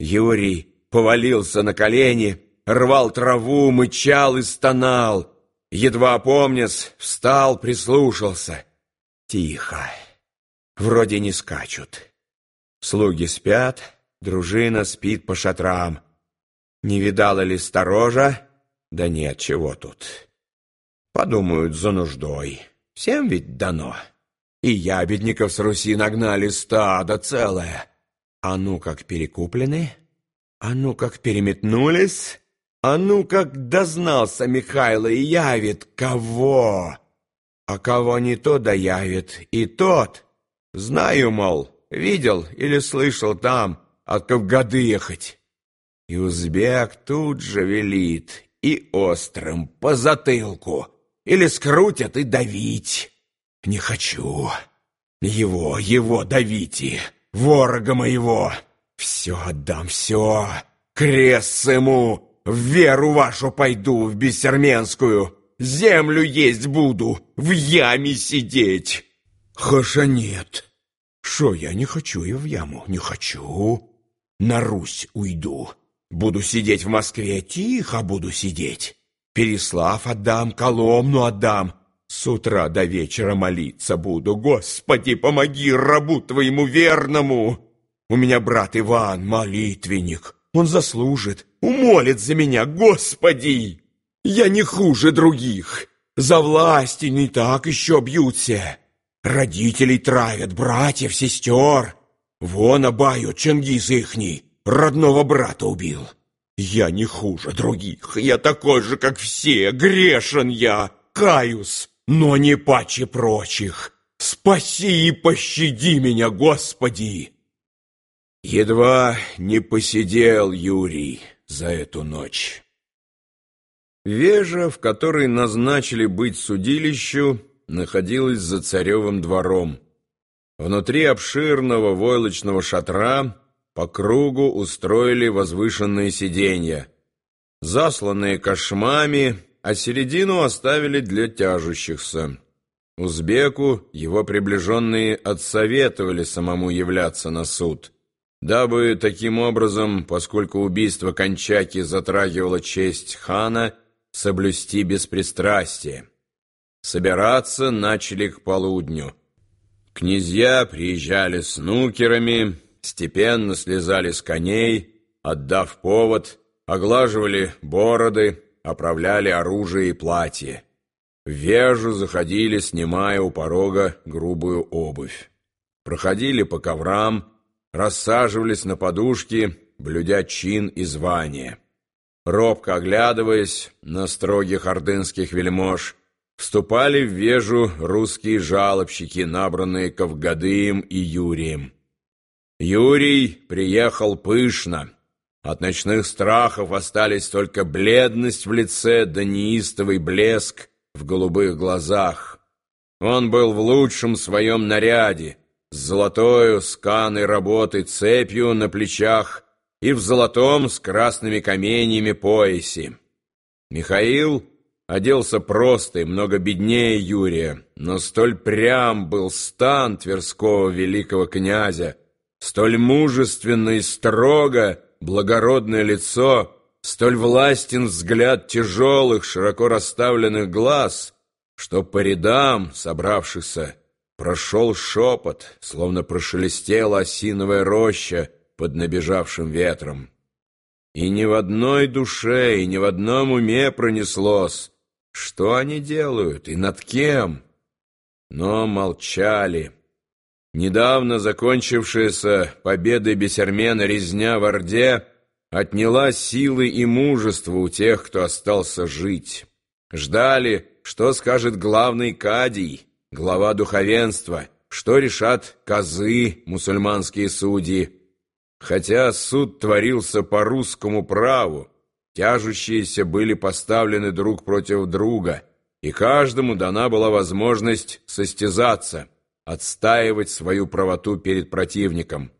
Юрий повалился на колени, рвал траву, мычал и стонал. Едва опомнясь, встал, прислушался. Тихо. Вроде не скачут. Слуги спят, дружина спит по шатрам. Не видала ли сторожа? Да нет, чего тут. Подумают за нуждой. Всем ведь дано. И ябедников с Руси нагнали стадо целое. А ну как перекуплены, а ну как переметнулись, а ну как дознался Михайло и явит кого, а кого не то доявит и тот. Знаю, мол, видел или слышал там, от в годы ехать. И узбек тут же велит и острым по затылку, или скрутят и давить. Не хочу. Его, его давите, ворога моего. Все отдам, все. Крест ему, в веру вашу пойду, в бессерменскую. Землю есть буду, в яме сидеть. Хаша нет. Шо, я не хочу и в яму, не хочу. На Русь уйду. Буду сидеть в Москве, тихо буду сидеть. Переслав отдам, Коломну отдам. С утра до вечера молиться буду. Господи, помоги рабу твоему верному. У меня брат Иван, молитвенник. Он заслужит, умолит за меня, Господи. Я не хуже других. За власти не так еще бьются. Родителей травят, братьев, сестер. Вон обают Чингис ихний, родного брата убил. Я не хуже других, я такой же, как все, грешен я, каюсь, но не паче прочих. Спаси и пощади меня, Господи!» Едва не посидел Юрий за эту ночь. Вежа, в которой назначили быть судилищу, находилась за царевым двором. Внутри обширного войлочного шатра по кругу устроили возвышенные сиденья, засланные кошмами, а середину оставили для тяжущихся. Узбеку его приближенные отсоветовали самому являться на суд, дабы таким образом, поскольку убийство Кончаки затрагивало честь хана, соблюсти беспристрастие. Собираться начали к полудню. Князья приезжали с нукерами, степенно слезали с коней, отдав повод, оглаживали бороды, оправляли оружие и платье. Вежу заходили, снимая у порога грубую обувь. Проходили по коврам, рассаживались на подушки, блюдя чин и звание. Робко оглядываясь на строгих ордынских вельмож, вступали в вежу русские жалобщики, набранные Ковгадыем и Юрием. Юрий приехал пышно. От ночных страхов остались только бледность в лице да неистовый блеск в голубых глазах. Он был в лучшем своем наряде, с золотою сканой работы цепью на плечах и в золотом с красными каменьями поясе. Михаил оделся просто и много беднее Юрия, но столь прям был стан Тверского великого князя, столь мужественно и строго благородное лицо, столь властен взгляд тяжелых, широко расставленных глаз, что по рядам собравшихся прошел шепот, словно прошелестела осиновая роща под набежавшим ветром. И ни в одной душе, и ни в одном уме пронеслось, что они делают и над кем. Но молчали. Недавно закончившаяся победой Бесермена резня в Орде отняла силы и мужество у тех, кто остался жить. Ждали, что скажет главный кадий, глава духовенства, что решат козы, мусульманские судьи. Хотя суд творился по русскому праву, тяжущиеся были поставлены друг против друга, и каждому дана была возможность состязаться – отстаивать свою правоту перед противником –